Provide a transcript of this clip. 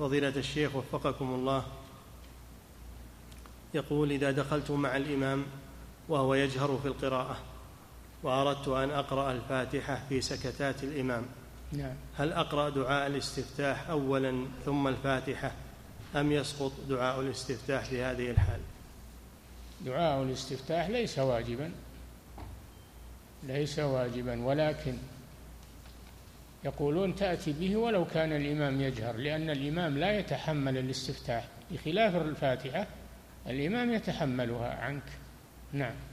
فضيلة الشيخ وفقكم الله. يقول إذا دخلت مع الإمام وهو يجهر في القراءة وأردت أن أقرأ الفاتحة في سكتات الإمام نعم. هل أقرأ دعاء الاستفتاح أولا ثم الفاتحة أم يسقط دعاء الاستفتاح في هذه الحال؟ دعاء الاستفتاح ليس واجبا ليس واجبا ولكن يقولون تأتي به ولو كان الإمام يجهر لأن الإمام لا يتحمل الاستفتاح. بخلاف الفاتحة الإمام يتحملها عنك. نعم.